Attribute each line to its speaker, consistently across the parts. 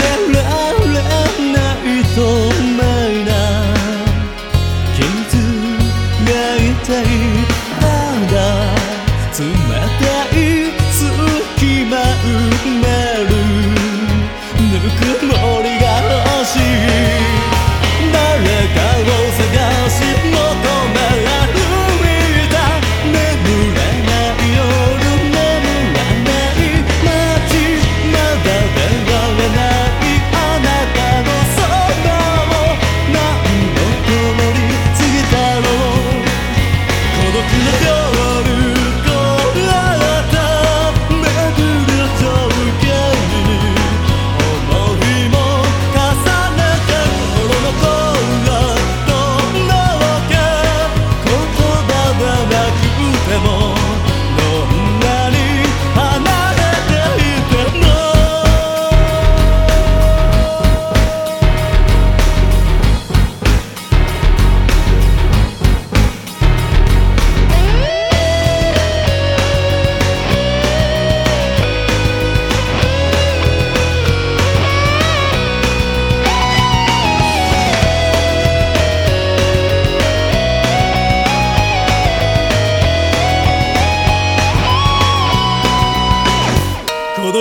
Speaker 1: でられないそんな傷が痛いまだ冷たい隙間埋めるぬくも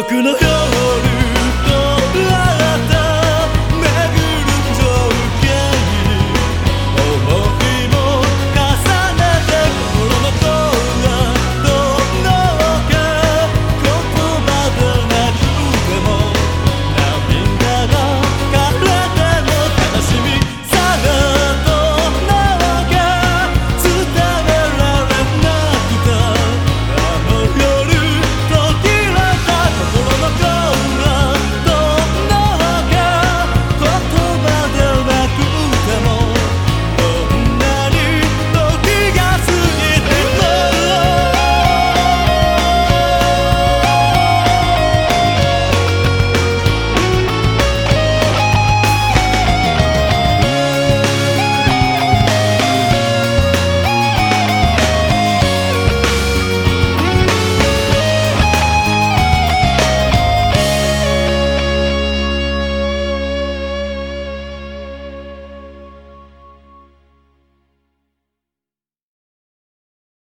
Speaker 1: gonna hurt